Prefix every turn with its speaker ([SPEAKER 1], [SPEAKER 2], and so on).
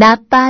[SPEAKER 1] نا پا